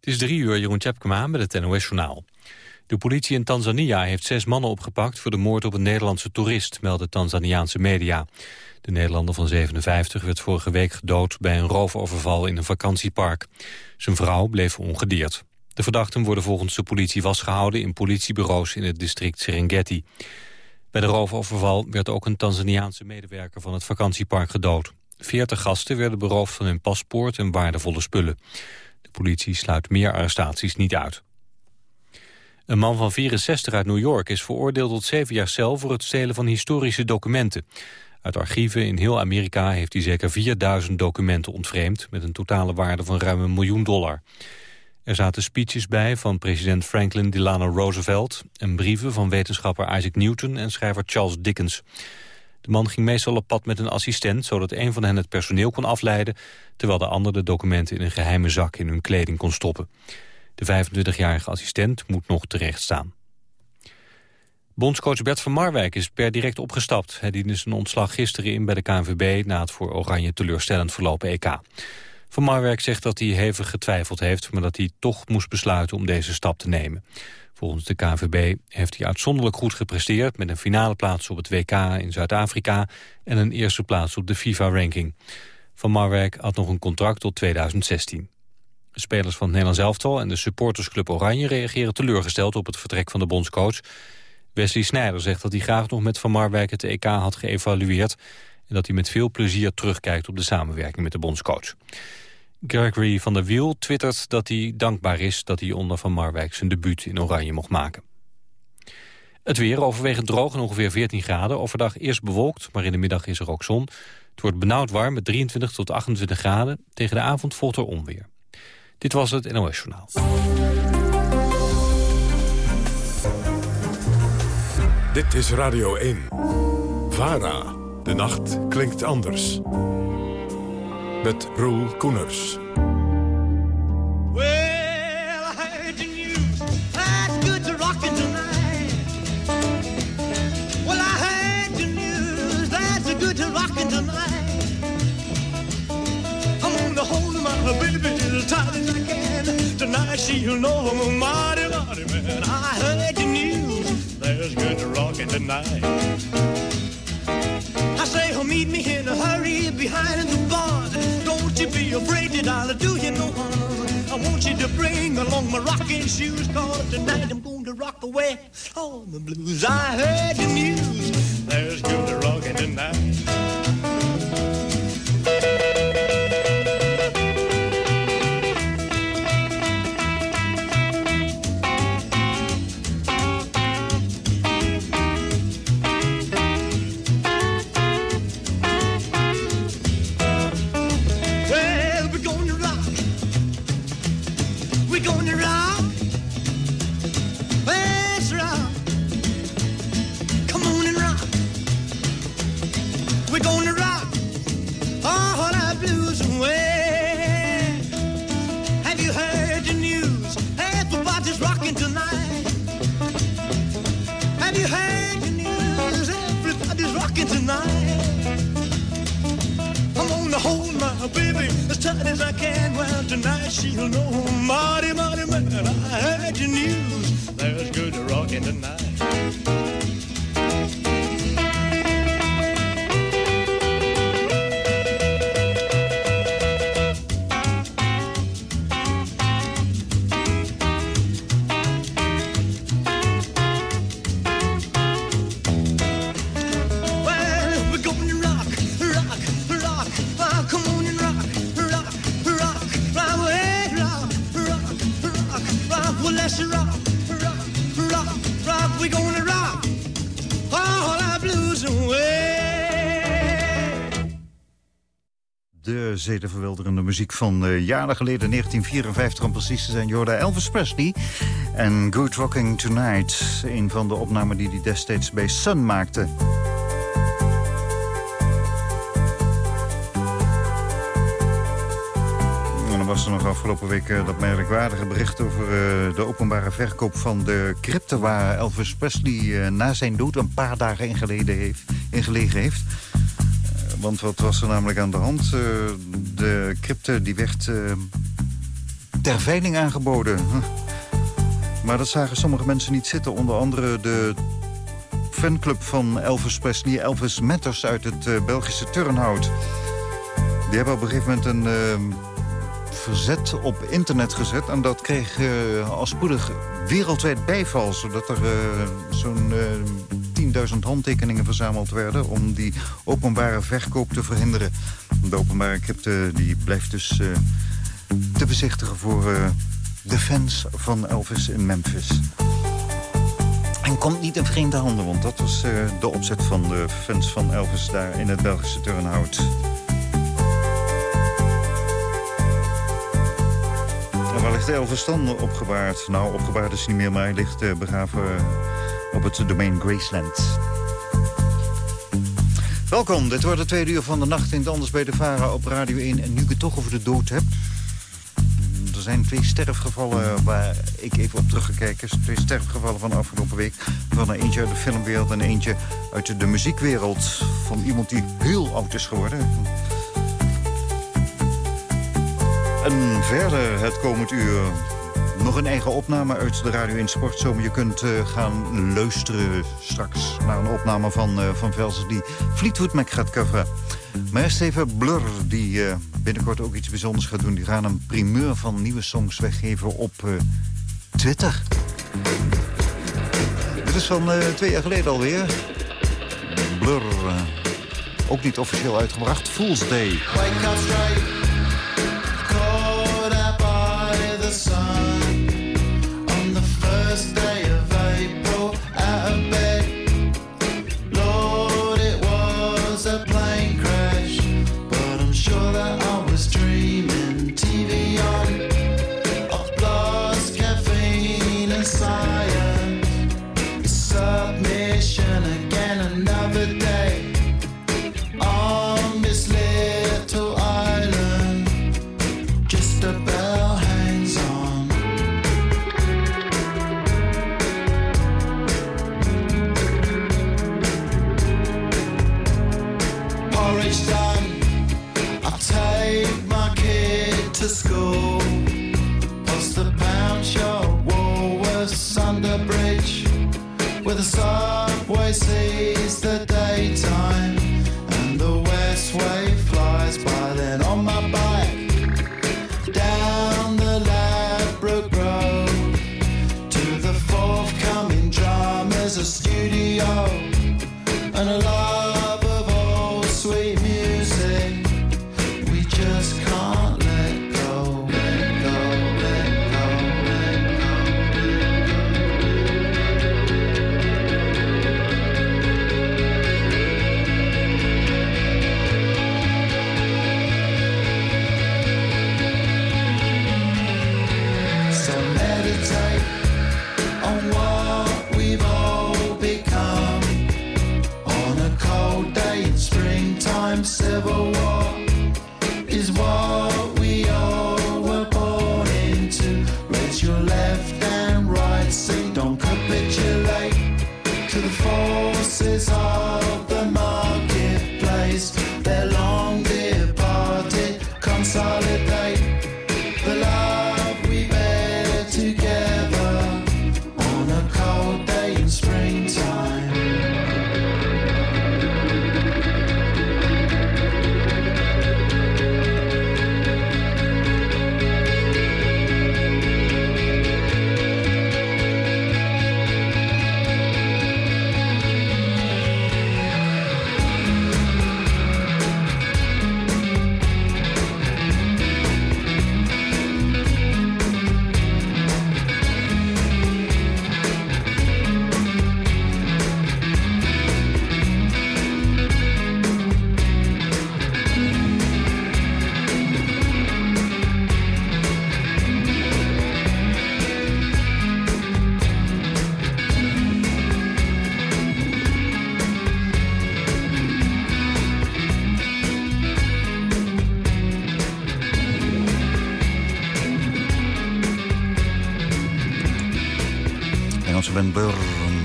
Het is drie uur, Jeroen Tjepkema met het NOS-journaal. De politie in Tanzania heeft zes mannen opgepakt... voor de moord op een Nederlandse toerist, melden Tanzaniaanse media. De Nederlander van 57 werd vorige week gedood... bij een roofoverval in een vakantiepark. Zijn vrouw bleef ongedeerd. De verdachten worden volgens de politie vastgehouden... in politiebureaus in het district Serengeti. Bij de roofoverval werd ook een Tanzaniaanse medewerker... van het vakantiepark gedood. Veertig gasten werden beroofd van hun paspoort en waardevolle spullen. De politie sluit meer arrestaties niet uit. Een man van 64 uit New York is veroordeeld tot zeven jaar cel... voor het stelen van historische documenten. Uit archieven in heel Amerika heeft hij zeker 4000 documenten ontvreemd... met een totale waarde van ruim een miljoen dollar. Er zaten speeches bij van president Franklin Delano Roosevelt... en brieven van wetenschapper Isaac Newton en schrijver Charles Dickens. De man ging meestal op pad met een assistent... zodat een van hen het personeel kon afleiden... terwijl de ander de documenten in een geheime zak in hun kleding kon stoppen. De 25-jarige assistent moet nog terecht staan. Bondscoach Bert van Marwijk is per direct opgestapt. Hij diende zijn ontslag gisteren in bij de KNVB... na het voor Oranje teleurstellend verlopen EK. Van Marwijk zegt dat hij hevig getwijfeld heeft... maar dat hij toch moest besluiten om deze stap te nemen. Volgens de KNVB heeft hij uitzonderlijk goed gepresteerd... met een finale plaats op het WK in Zuid-Afrika... en een eerste plaats op de FIFA-ranking. Van Marwijk had nog een contract tot 2016. De spelers van het Nederlands elftal en de supportersclub Oranje... reageren teleurgesteld op het vertrek van de bondscoach. Wesley Sneijder zegt dat hij graag nog met Van Marwijk het EK had geëvalueerd... en dat hij met veel plezier terugkijkt op de samenwerking met de bondscoach. Gregory van der Wiel twittert dat hij dankbaar is... dat hij onder Van Marwijk zijn debuut in Oranje mocht maken. Het weer overwegend droog en ongeveer 14 graden. Overdag eerst bewolkt, maar in de middag is er ook zon. Het wordt benauwd warm met 23 tot 28 graden. Tegen de avond volgt er onweer. Dit was het NOS Journaal. Dit is Radio 1. VARA. De nacht klinkt anders met Roel Koeners. Well, I heard the news. That's good to rockin' tonight. Well, I heard the news. That's good to rockin' tonight. I'm gonna hold my baby as tight as I can. Tonight she'll know I'm a mighty, mighty man. I heard the news. There's good to rockin' tonight. I say, oh, meet me in a hurry behind the you be afraid that I'll do you no harm. I want you to bring along my rocking shoes, cause tonight I'm going to rock away all the blues. I heard the news, there's good rocking tonight. Oh, baby, as tight as I can. Well, tonight she'll know. Marty, Marty, man, I heard your news. There's good rockin' tonight. Zedenverwilderende muziek van uh, jaren geleden, 1954 om precies te zijn. Jorda Elvis Presley en Good Rocking Tonight. Een van de opnamen die hij destijds bij Sun maakte. Dan was er nog afgelopen week uh, dat merkwaardige bericht over uh, de openbare verkoop van de crypte... waar Elvis Presley na zijn dood een paar dagen geleden heeft, in gelegen heeft. Want wat was er namelijk aan de hand? Uh, de crypte die werd uh, ter veiling aangeboden. Maar dat zagen sommige mensen niet zitten. Onder andere de fanclub van Elvis Presley, Elvis Matters uit het uh, Belgische Turnhout. Die hebben op een gegeven moment een uh, verzet op internet gezet. En dat kreeg uh, al spoedig wereldwijd bijval. Zodat er zo'n 10.000 handtekeningen verzameld werden... om die openbare verkoop te verhinderen. De openbare crypte die blijft dus te bezichtigen voor de fans van Elvis in Memphis. En komt niet in vreemde handen, want dat was uh, de opzet van de fans van Elvis daar in het Belgische Turnhout. En waar ligt Elvis dan opgebaard? Nou, opgebaard is niet meer, maar hij ligt begraven op het domein Graceland. Welkom, dit wordt de tweede uur van de nacht in het Anders bij de Vara op Radio 1. En nu ik het toch over de dood heb, er zijn twee sterfgevallen waar ik even op teruggekeken. Twee sterfgevallen van afgelopen week. Van eentje uit de filmwereld en eentje uit de muziekwereld. Van iemand die heel oud is geworden. En verder het komend uur nog een eigen opname uit de Radio 1 Sportzomer. Je kunt uh, gaan luisteren straks naar een opname van, uh, van Velsen... die Fleetwood Mac gaat coveren. Maar eerst even Blur, die uh, binnenkort ook iets bijzonders gaat doen. Die gaan een primeur van nieuwe songs weggeven op Twitter. Dit is van twee jaar geleden alweer. Blur, ook niet officieel uitgebracht. Fool's Day. with a subway scene.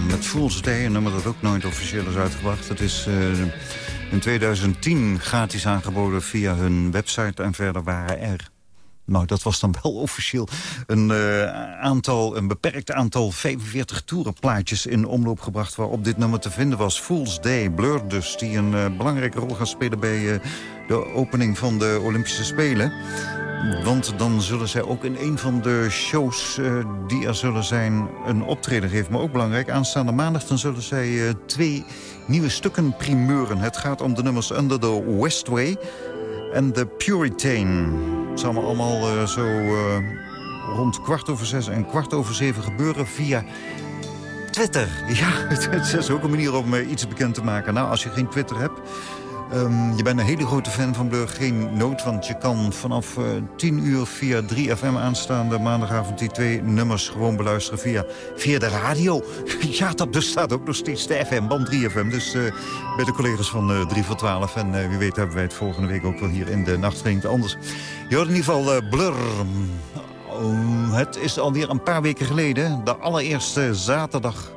Met Fool's Day, een nummer dat ook nooit officieel is uitgebracht. Het is eh, in 2010 gratis aangeboden via hun website en verder waren er nou dat was dan wel officieel, een, uh, aantal, een beperkt aantal 45 toerenplaatjes in omloop gebracht... waarop dit nummer te vinden was. Fool's Day, Blur dus, die een uh, belangrijke rol gaan spelen... bij de opening van de Olympische Spelen. Want dan zullen zij ook in een van de shows uh, die er zullen zijn een optreden geven. Maar ook belangrijk, aanstaande maandag dan zullen zij uh, twee nieuwe stukken primeuren. Het gaat om de nummers Under the Westway en The Puritan. Het zal allemaal uh, zo rond kwart over zes en kwart over zeven gebeuren via... Twitter. Ja, het is ook een manier om iets bekend te maken. Nou, als je geen Twitter hebt, Um, je bent een hele grote fan van Blur, geen nood... want je kan vanaf uh, 10 uur via 3FM aanstaande maandagavond... die twee nummers gewoon beluisteren via, via de radio. ja, dat bestaat ook nog steeds, de FM-band 3FM. Dus uh, bij de collega's van uh, 3 voor 12. En wie weet hebben wij het volgende week ook wel hier in de nacht anders. Je hoort in ieder geval Blur... Oh, het is alweer een paar weken geleden, de allereerste zaterdag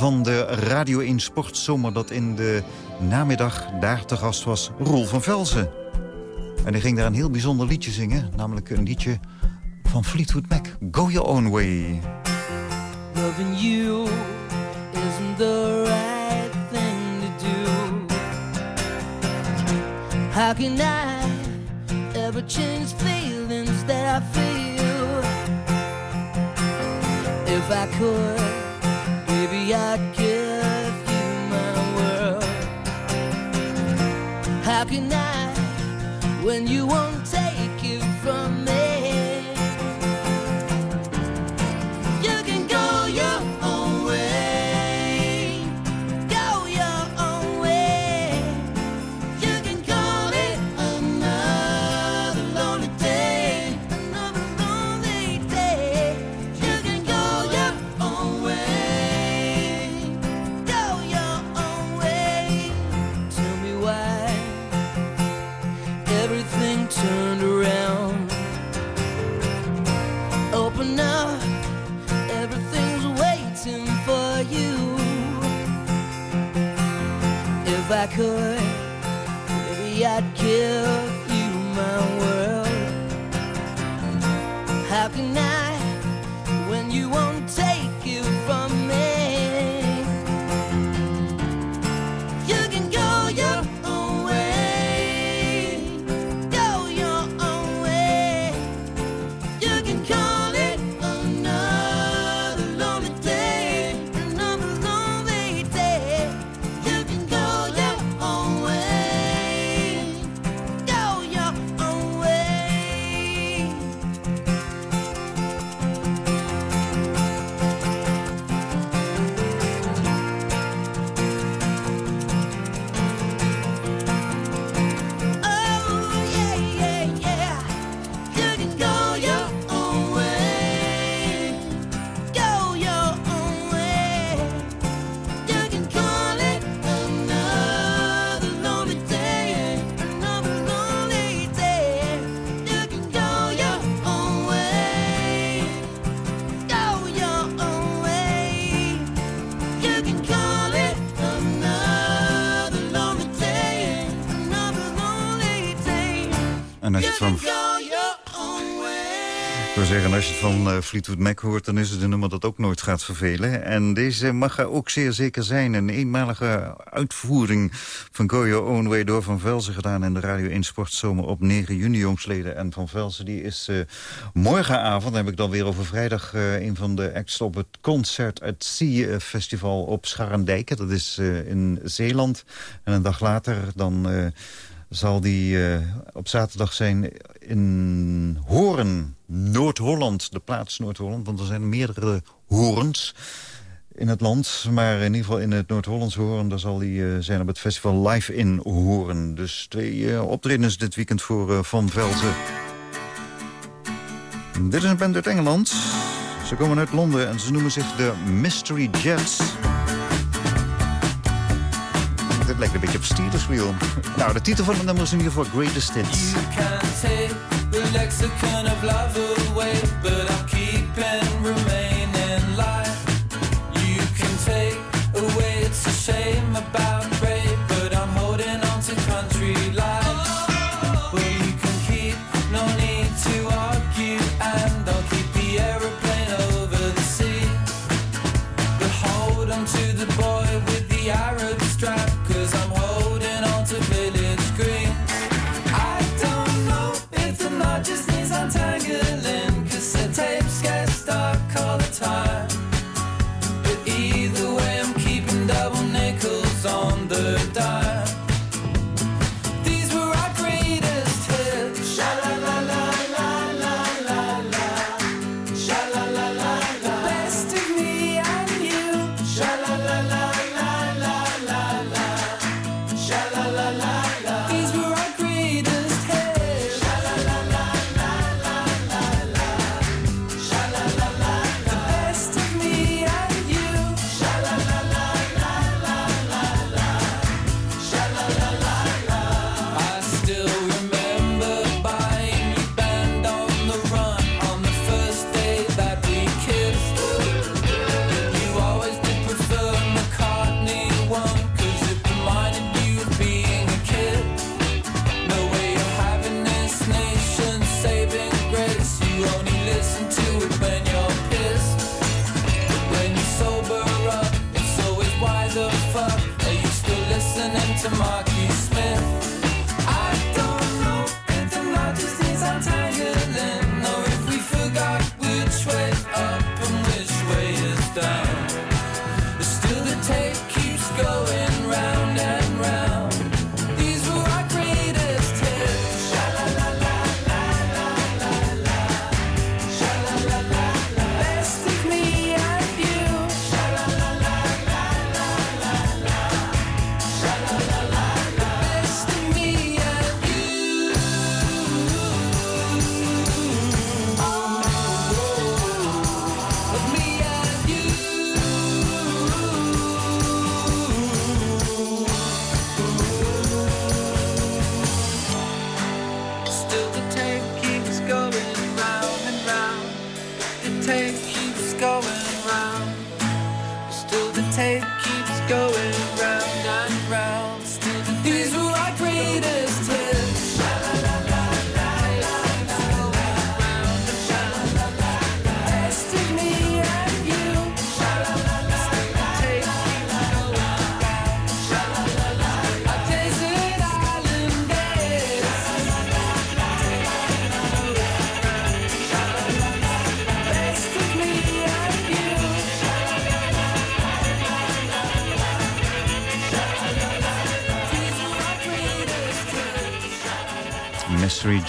van de Radio 1 Sportzomer... dat in de namiddag daar te gast was Roel van Velzen. En hij ging daar een heel bijzonder liedje zingen. Namelijk een liedje van Fleetwood Mac. Go Your Own Way. Loving you isn't the right thing to do. How can ever change feelings that I feel? If I could, maybe I'd How can I when you won't zeggen, als je het van uh, Fleetwood Mac hoort... dan is het een nummer dat ook nooit gaat vervelen. En deze mag er ook zeer zeker zijn. Een eenmalige uitvoering van Your Own Way door Van Velzen gedaan... in de Radio 1 Sportzomer op 9 juni, jongsleden. En Van Velzen die is uh, morgenavond, heb ik dan weer over vrijdag... Uh, een van de acts op het Concert at Sea Festival op Scharendijken. Dat is in Zeeland. En een dag later dan zal die uh, op zaterdag zijn in Horen, Noord-Holland. De plaats Noord-Holland, want er zijn meerdere horens in het land. Maar in ieder geval in het Noord-Hollands Horen... daar zal hij uh, zijn op het festival Live in Horen. Dus twee uh, optredens dit weekend voor Van Velzen. Dit is een band uit Engeland. Ze komen uit Londen en ze noemen zich de Mystery Jets het lijkt een beetje op Steelers Wheel. Nou, de titel van het nummer is in ieder geval Greatest Hits. You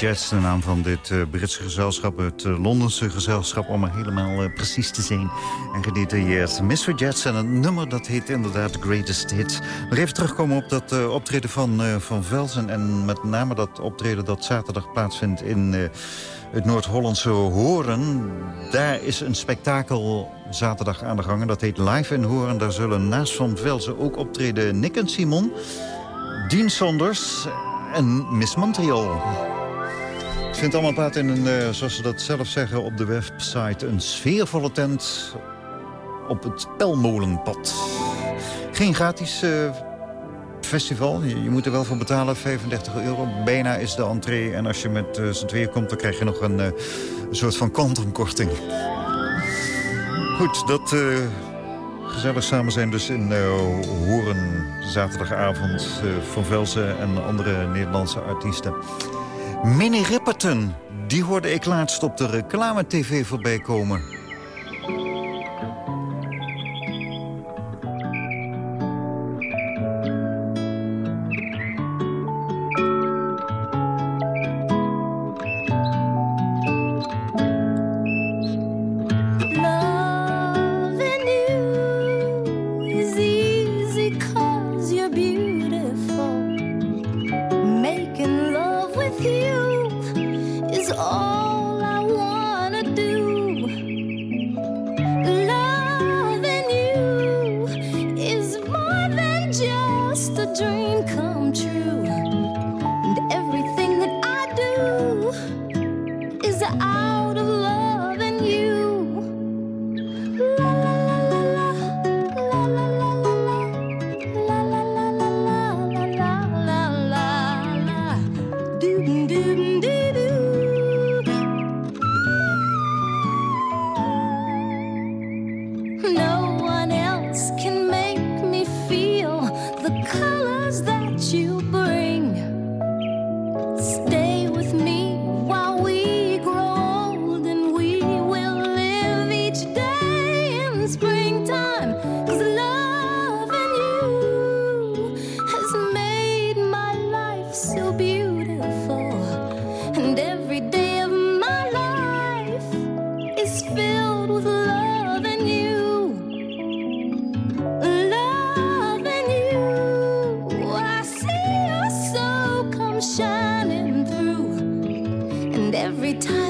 Jets, de naam van dit uh, Britse gezelschap, het uh, Londense gezelschap, om er helemaal uh, precies te zijn en gedetailleerd. Mystery Jets en het nummer dat heet inderdaad Greatest Hits. Nog even terugkomen op dat optreden van, van Velsen en met name dat optreden dat zaterdag plaatsvindt in het Noord-Hollandse Horen. Daar is een spektakel zaterdag aan de gang en dat heet Live in Horen. Daar zullen naast Van Velsen ook optreden Nick en Simon, Dean Sonders en Miss Montreal. Vindt allemaal plaats in een, uh, zoals ze dat zelf zeggen op de website... een sfeervolle tent op het Pelmolenpad. Geen gratis uh, festival. Je, je, moet er wel voor betalen, 35 euro. Bijna is de entree. En als je met uh, z'n komt, dan krijg je nog een, soort van kantumkorting. Goed, dat gezellig samen zijn dus in uh, Horen. Zaterdagavond uh, Van Velzen en andere Nederlandse artiesten. Minnie Ripperton, die hoorde ik laatst op de reclame-tv voorbij komen. every time.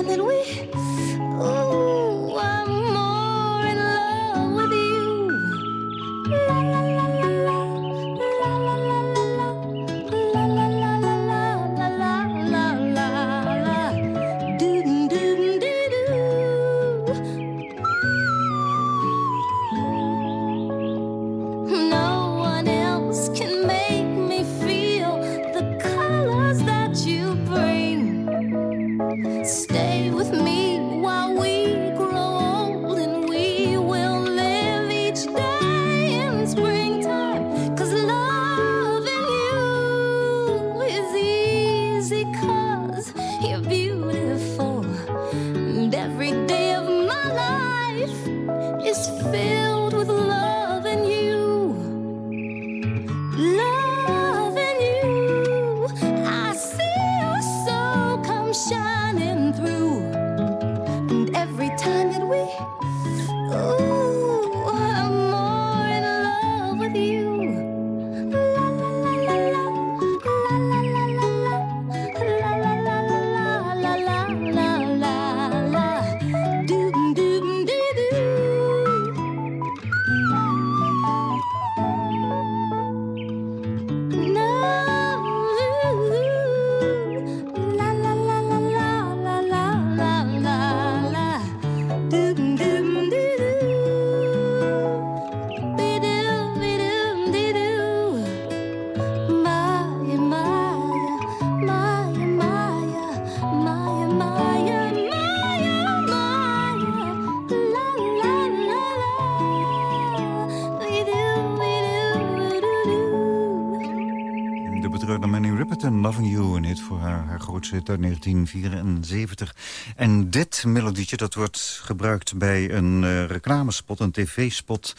Uit 1974. En dit melodietje dat wordt gebruikt bij een uh, reclamespot, een tv-spot...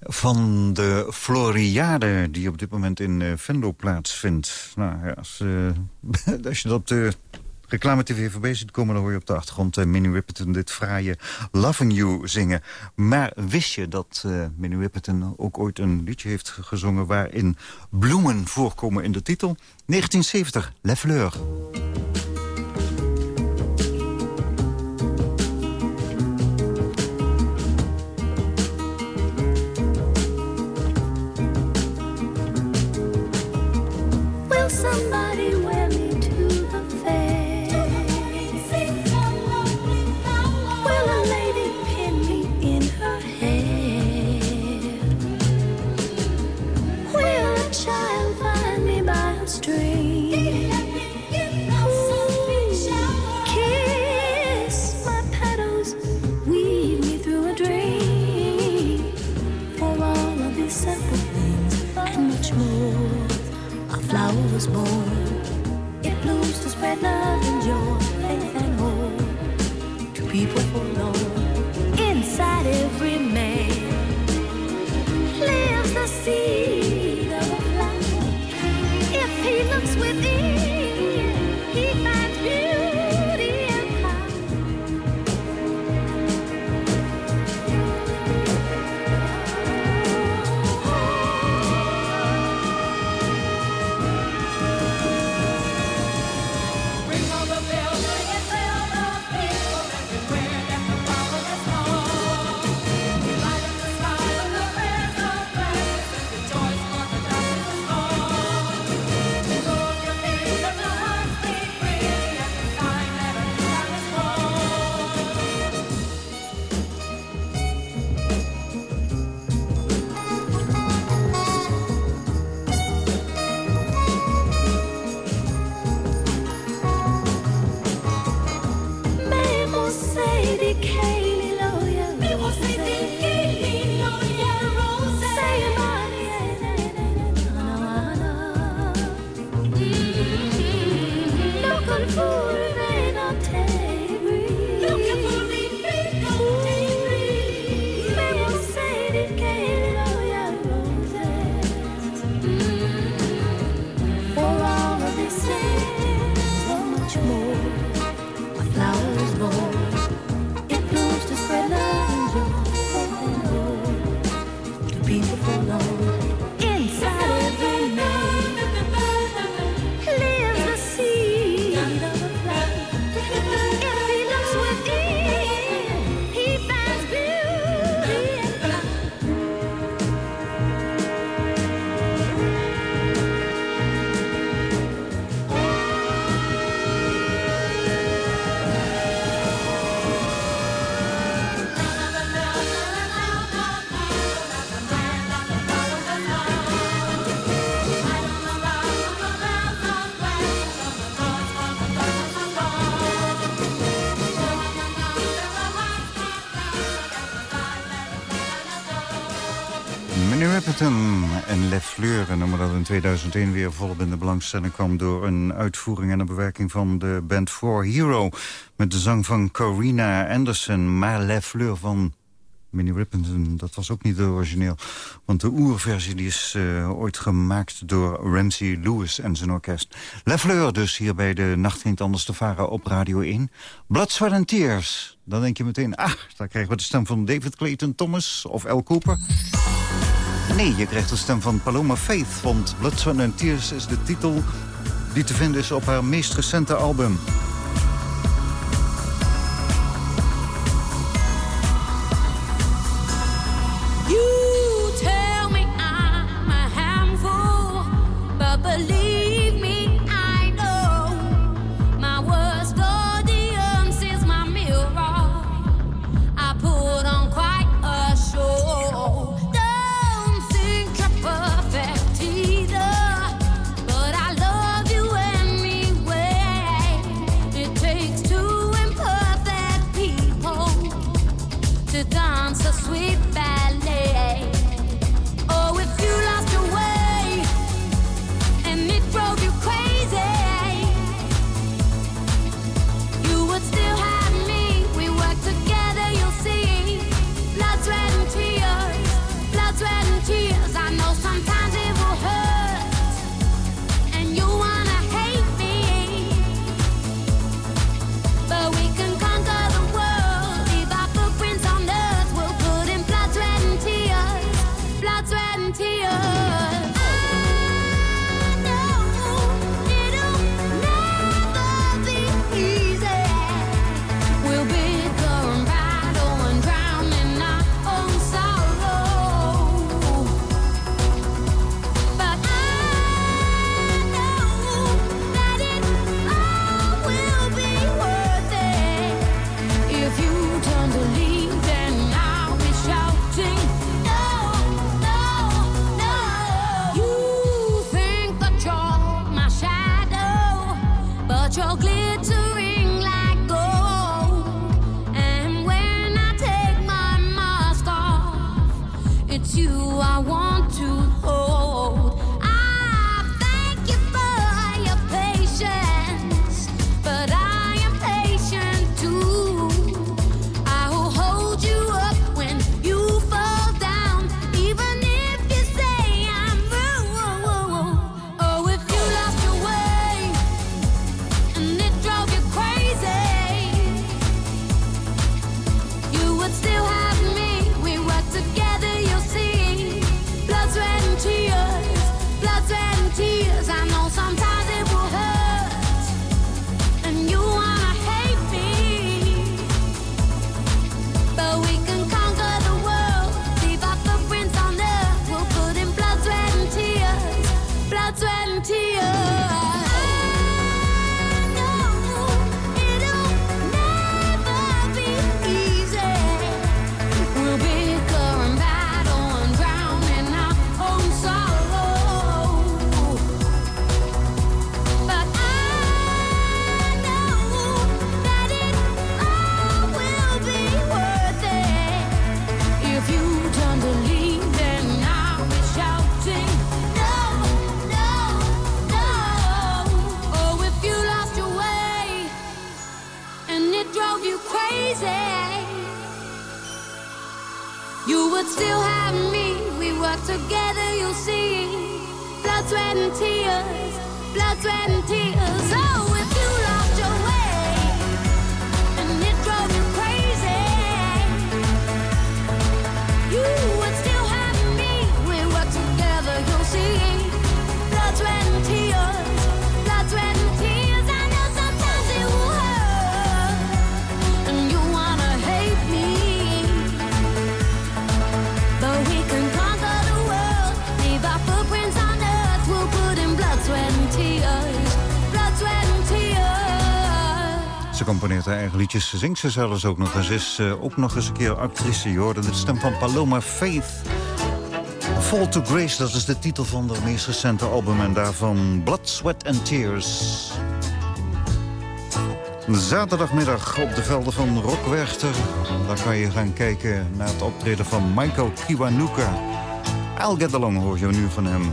van de Floriade die op dit moment in uh, Venlo plaatsvindt. Nou, ja, als, uh, als je dat op de reclame-tv voorbij ziet komen... dan hoor je op de achtergrond uh, Minnie Riperton dit fraaie Loving You zingen. Maar wist je dat uh, Minnie Riperton ook ooit een liedje heeft gezongen... waarin bloemen voorkomen in de titel? 1970, Le Fleur. It blooms to spread love and joy, faith and hope to people forlorn. Inside every man lives the seed. En Le Fleur. Nummer dat in 2001 weer volop in de belangstelling kwam... door een uitvoering en een bewerking van de band For Hero... met de zang van Corina Anderson. Maar Le Fleur van Minnie Riperton, dat was ook niet origineel. Want de oerversie die is uh, ooit gemaakt door Ramsey Lewis en zijn orkest. La Fleur dus hier bij de Nacht Ging Anders te Varen op Radio 1. Blood, and Tears. Dan denk je meteen, ah, daar krijgen we de stem van David Clayton Thomas of Al Cooper. Nee, je krijgt de stem van Paloma Faith, want Blood, Sweat and Tears is de titel die te vinden is op haar meest recente album. suena. Eigen liedjes. Zingt ze zelfs ook nog eens. Is uh, ook nog eens een keer actrice. Je hoorde de stem van Paloma Faith. Fall to Grace, dat is de titel van de meest recente album. En daarvan Blood, Sweat and Tears. Zaterdagmiddag op de velden van Rockwerchter. Daar kan je gaan kijken naar het optreden van Michael Kiwanuka. I'll Get Along hoor je nu van hem.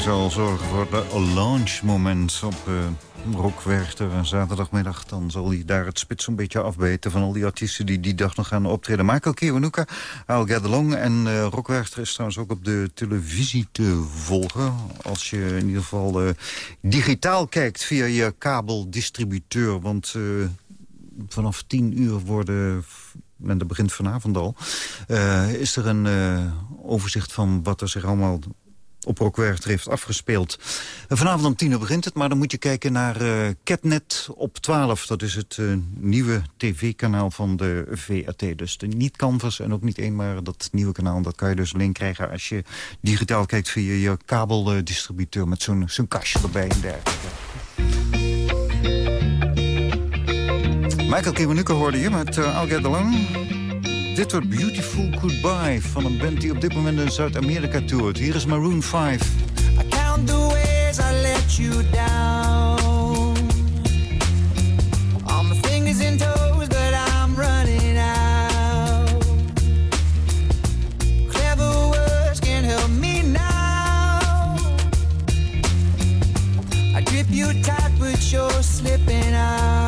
Zal zorgen voor de launchmoment op uh, Rockwerchter. Zaterdagmiddag dan zal hij daar het spits een beetje afbeten... van al die artiesten die die dag nog gaan optreden. Michael Kiwanuka, I'll Get Along. En uh, Rockwerchter is trouwens ook op de televisie te volgen. Als je in ieder geval uh, digitaal kijkt via je kabeldistributeur. Want vanaf 10 uur worden en dat begint vanavond al... Is er een overzicht van wat er zich allemaal op Rockwerchter heeft afgespeeld. vanavond om tien uur begint het, maar dan moet je kijken naar uh, Catnet op 12. Dat is het uh, nieuwe tv-kanaal van de VRT. Dus de, niet Canvas en ook niet één, maar dat nieuwe kanaal... dat kan je dus alleen krijgen als je digitaal kijkt via je kabeldistributeur... met zo'n zo'n kastje erbij en dergelijke. Michael Kiwanuka hoorde je met uh, I'll Get Along... Dit wordt Beautiful Goodbye van een band die op dit moment in Zuid-Amerika toert. Hier is Maroon 5. I count the ways I let you down. All my fingers and toes, but I'm running out. Clever words can help me now. I grip you tight, but you're slipping out.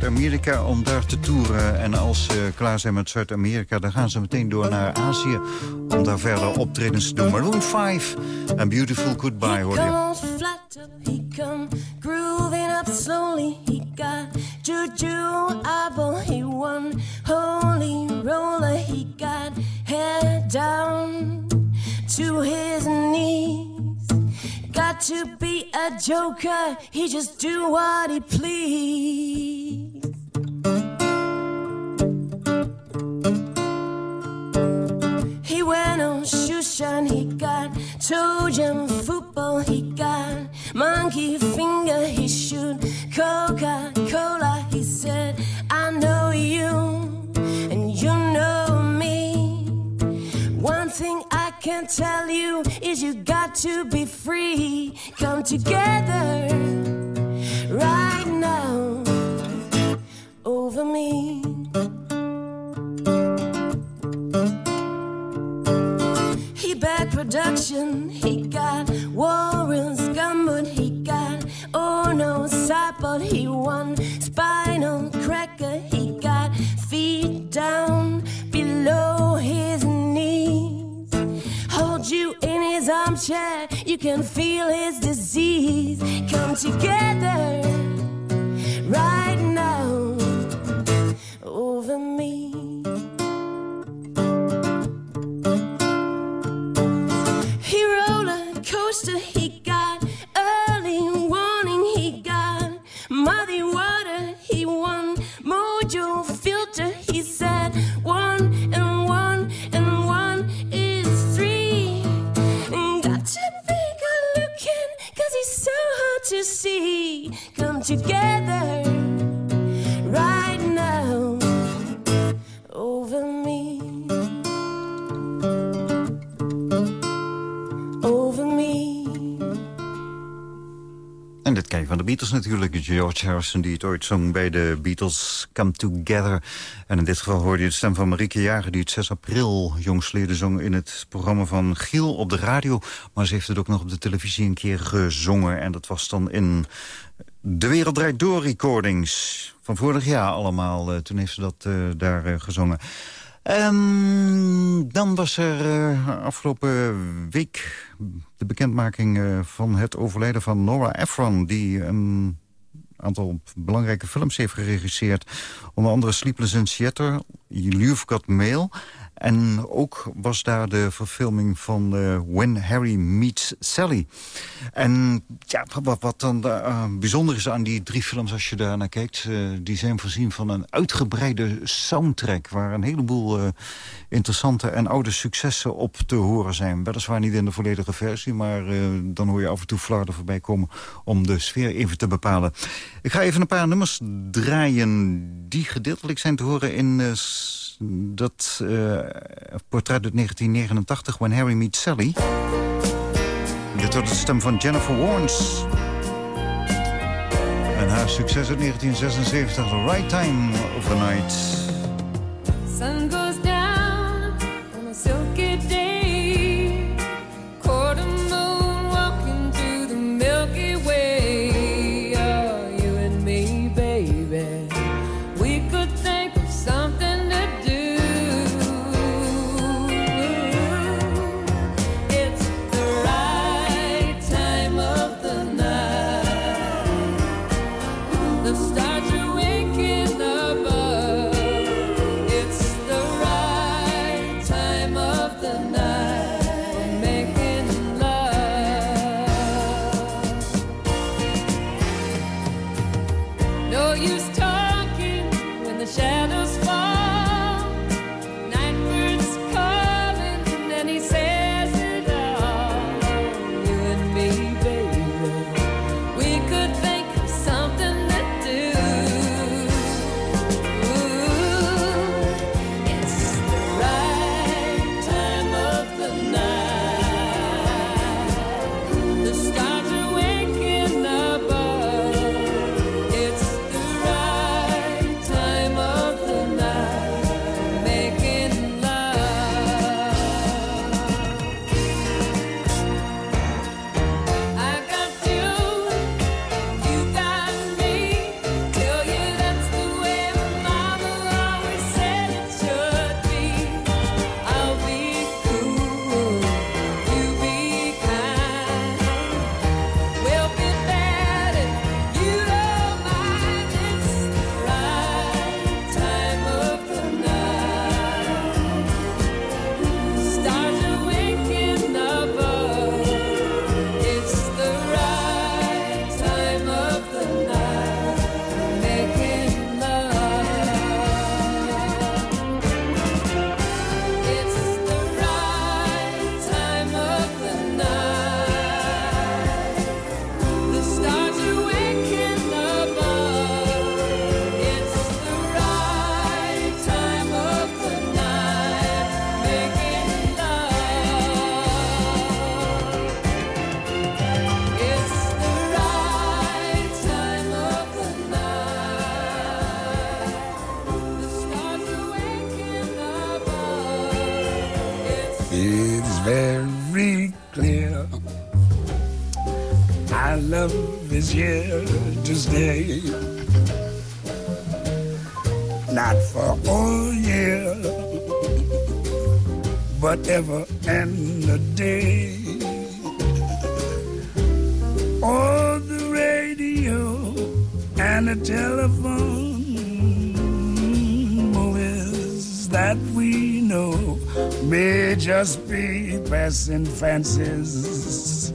Zuid-Amerika om daar te toeren. En als ze klaar zijn met Zuid-Amerika, dan gaan ze meteen door naar Azië... om daar verder optredens te doen. Maroon 5 en Beautiful Goodbye, hoor je. he come grooving up slowly. He got juju eyeball, he won holy roller. He got head down to his knees. Got to be a joker, he just do what he please. Shoe shine, he got toe jam football, he got monkey finger, he shoot Coca Cola. He said, I know you, and you know me. One thing I can tell you is you got to be free. Come together right now over me. Production, he got Warren's Gumboot, he got Oh no Sideboard, he won Spinal Cracker, he got feet down below his knees. Hold you in his armchair, you can feel his disease. Come together right now over me. He got early warning, he got muddy water, he won. Mojo filter, he said. One and one and one is three. And got to be good looking, cause he's so hard to see. Come together Beatles natuurlijk. George Harrison die het ooit zong bij de Beatles Come Together. En in dit geval hoorde je de stem van Marieke Jager... die het 6 april jongsleden zong in het programma van Giel op de radio. Maar ze heeft het ook nog op de televisie een keer gezongen. En dat was dan in De Wereld Door recordings. Van vorig jaar allemaal. Eh, toen heeft ze dat eh, daar eh, gezongen. En dan was er eh, afgelopen week de bekendmaking eh, van het overlijden van Nora Ephron... die een aantal belangrijke films heeft geregisseerd. Onder andere Sleepless in Seattle, You've Got Mail... En ook was daar de verfilming van eh, When Harry Meets Sally. En ja, wat, wat dan eh, bijzonder is aan die drie films als je daar naar kijkt... eh, die zijn voorzien van een uitgebreide soundtrack... waar een heleboel interessante en oude successen op te horen zijn. Weliswaar niet in de volledige versie, maar dan hoor je af en toe flarden voorbij komen... om de sfeer even te bepalen. Ik ga even een paar nummers draaien die gedeeltelijk zijn te horen in... dat eh, portret uit 1989, When Harry Meets Sally. Dit wordt de stem van Jennifer Warnes. En haar succes uit 1976, The Right Time of the Night. But ever and a day. Oh, the radio and the telephone movies that we know may just be passing fancies,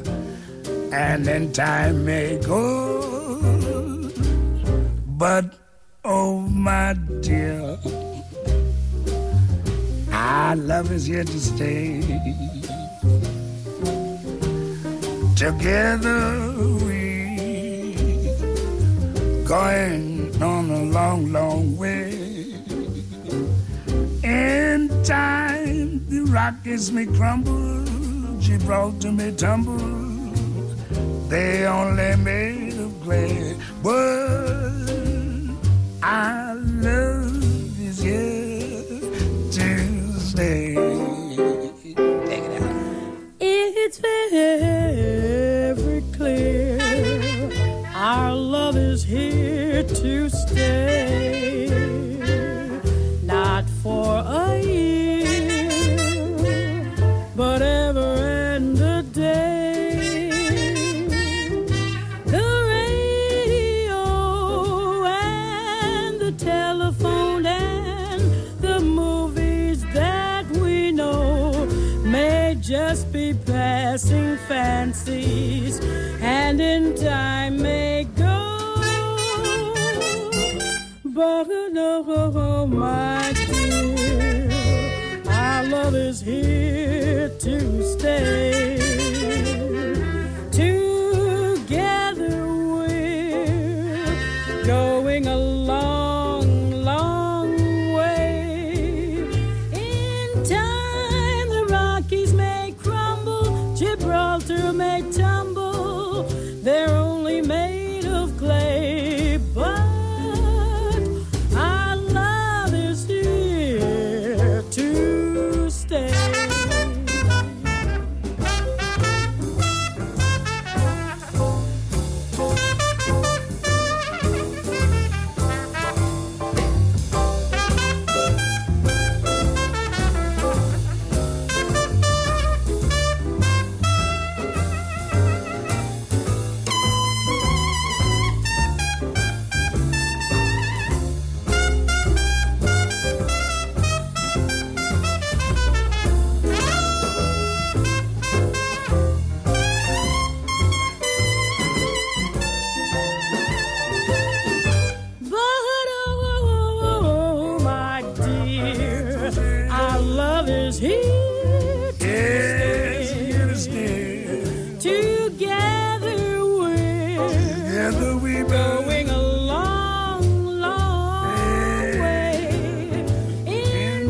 and then time may go. Gibraltar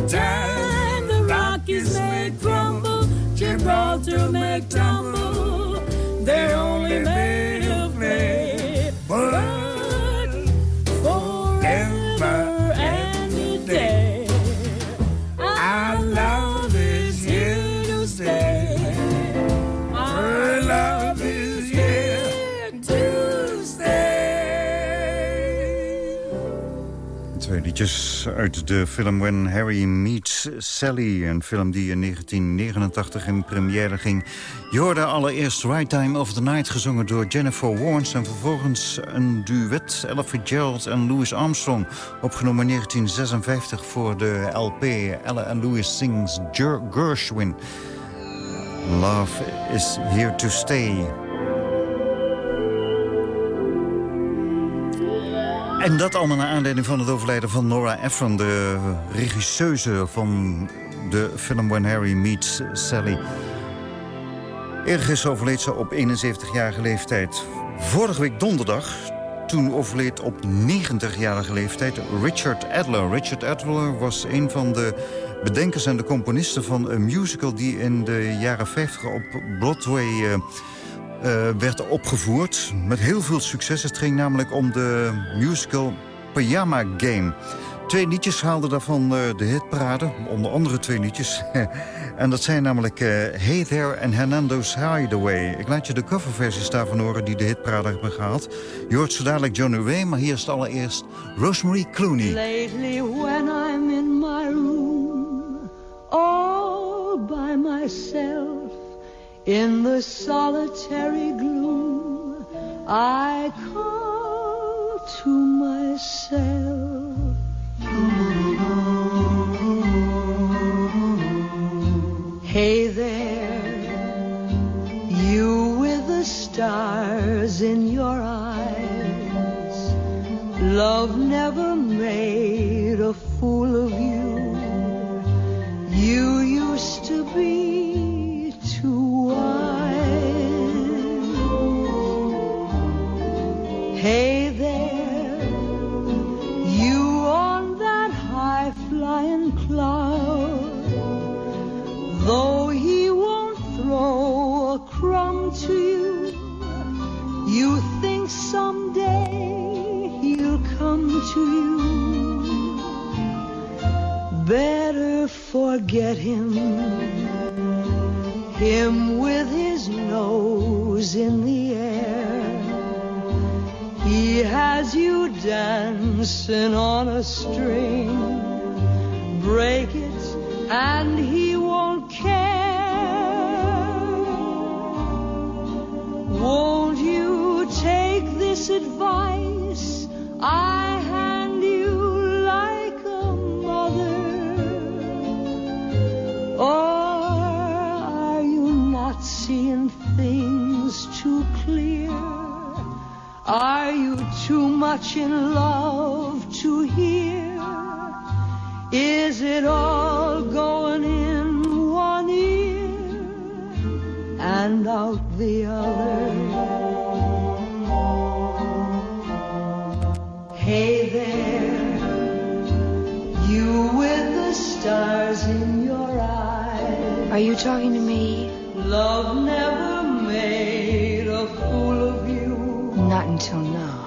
time, the Rockies may crumble, Gibraltar may tumble. They're only made of clay, but uit de film When Harry Meets Sally. Een film die in 1989 in première ging. Je hoorde allereerst Right Time of the Night gezongen door Jennifer Warnes... en vervolgens een duet Ella Fitzgerald en Louis Armstrong... opgenomen in 1956 voor de LP Ella and Louis Sings Ger- Gershwin. Love is here to stay. En dat allemaal naar aanleiding van het overlijden van Nora Ephron... de regisseuse van de film When Harry Meets Sally. Ergens overleed ze op 71-jarige leeftijd. Vorige week donderdag, toen overleed op 90-jarige leeftijd Richard Adler. Richard Adler was een van de bedenkers en de componisten van een musical... die in de jaren 50 op Broadway... eh, eh, werd opgevoerd met heel veel succes. Het ging namelijk om de musical Pyjama Game. Twee liedjes haalden daarvan eh, de hitparade, onder andere twee liedjes. en dat zijn namelijk eh, Hey en Hernando's Hideaway. Ik laat je de coverversies daarvan horen die de hitparade hebben gehaald. Je hoort zo dadelijk Johnny Way, maar hier is het allereerst Rosemary Clooney. Lately when I'm in my room All by myself In the solitary gloom I call to myself. Hey there You with the stars in your eyes. Love never him with his nose in the air. He has you dancing on a string. Break it and in love to hear? Is it all going in one ear and out the other? Hey there, you with the stars in your eyes. Are you talking to me? Love never made a fool of you. Not until now.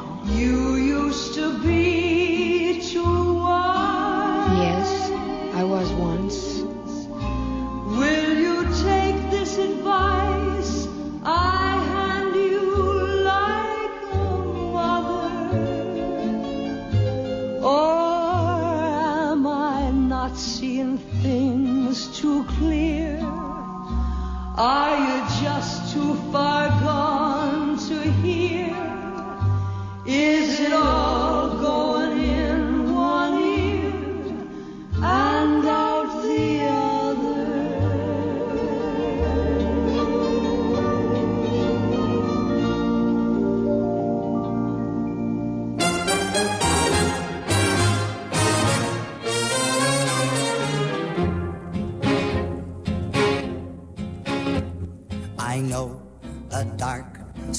Used to be too wise. Yes, I was once. Will you take this advice I hand you like a mother? Or am I not seeing things too clear? Are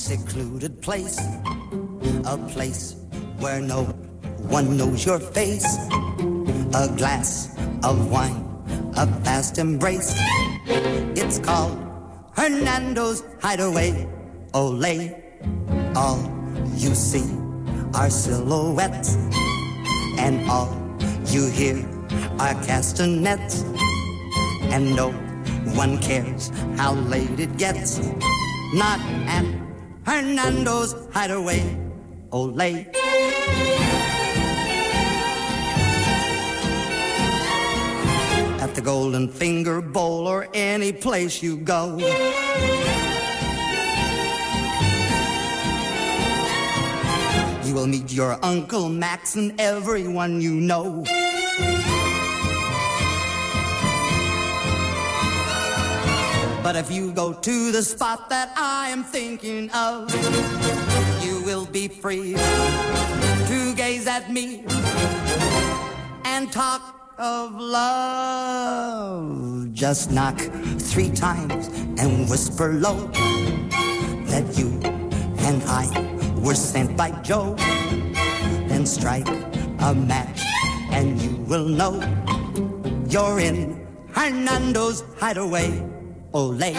secluded place, a place where no one knows your face. A glass of wine, a fast embrace. It's called Hernando's Hideaway. Olay, all you see are silhouettes, and all you hear are castanets, and no one cares how late it gets. Not at Hernando's Hideaway. Olay. At the Golden Finger Bowl or any place you go. You will meet your Uncle Max and everyone you know. But if you go to the spot that I am thinking of, you will be free to gaze at me and talk of love. Just knock three times and whisper low that you and I were sent by Joe. Then strike a match and you will know you're in Hernando's hideaway. Olay.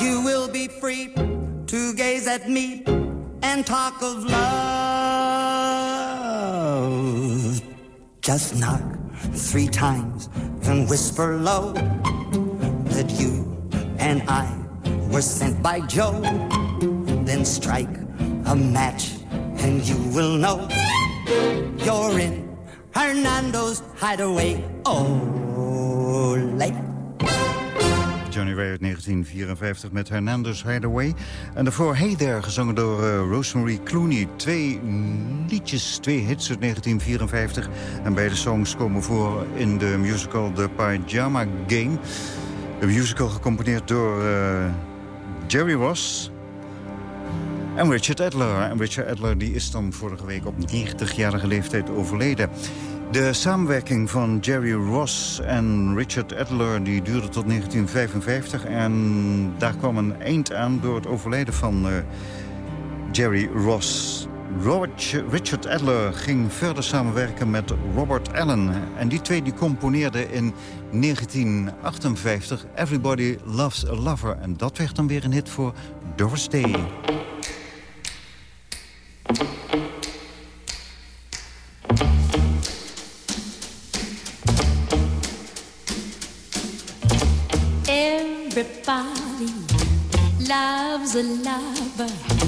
You will be free to gaze at me and talk of love. Just knock three times and whisper low. And I were sent by Joe. Then strike a match and you will know you're in Hernando's hideaway. Oh. Johnny Ray uit 1954 met Hernandez Hideaway. En daarvoor Hey There, gezongen door uh, Rosemary Clooney. Twee liedjes, twee hits uit 1954. En beide songs komen voor in de musical The Pyjama Game. De musical gecomponeerd door uh, Jerry Ross en Richard Adler. En Richard Adler die is dan vorige week op 90-jarige leeftijd overleden. De samenwerking van Jerry Ross en Richard Adler die duurde tot 1955. En daar kwam een eind aan door het overlijden van uh, Jerry Ross. Robert, Richard Adler ging verder samenwerken met Robert Allen. En die twee die componeerden in 1958 Everybody Loves a Lover. En dat werd dan weer een hit voor Doris Day. Everybody loves a lover.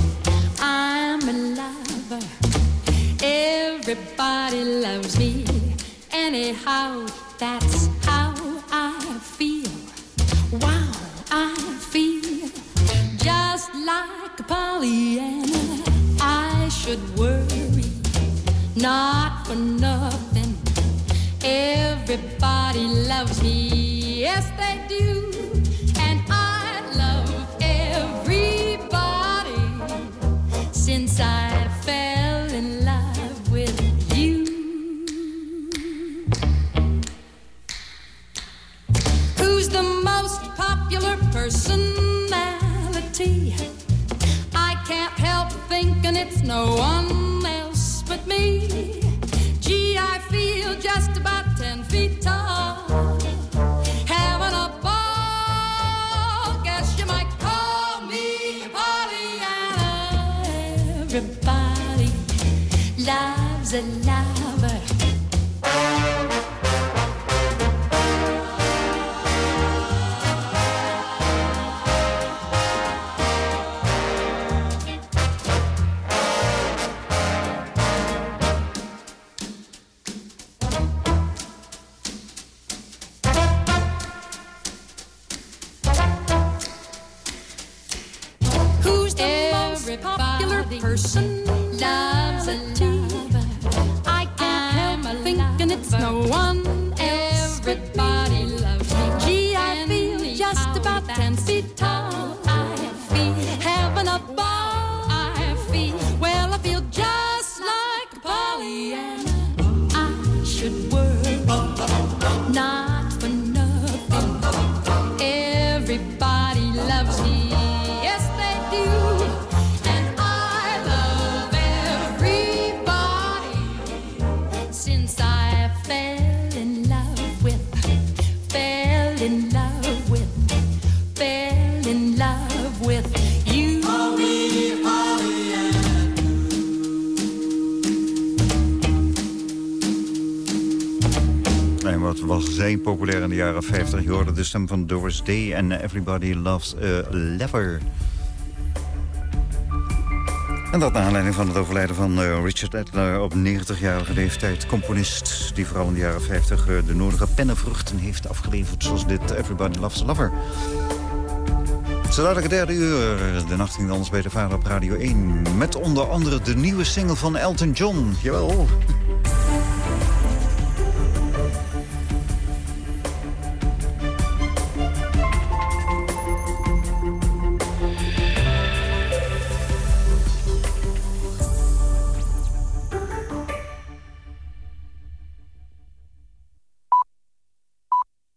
Everybody loves me. Anyhow, that's how I feel. Wow, I feel just like a Pollyanna. I should worry, not for nothing. Everybody loves me, yes they do. Popular personality? I can't help thinking it's no one else but me. Gee, I feel just about ten feet tall. Having a ball, guess you might call me Pollyanna. Everybody loves a lover. Je hoorde de stem van Doris Day en Everybody Loves a Lever. En dat naar aanleiding van het overlijden van eh, Richard Adler op 90-jarige leeftijd. Componist die vooral in de jaren 50 eh, de nodige pennenvruchten heeft afgeleverd. Zoals dit Everybody Loves a Lover. Het derde uur, de nacht ging bij de vader op Radio 1. Met onder andere de nieuwe single van Elton John. Jawel.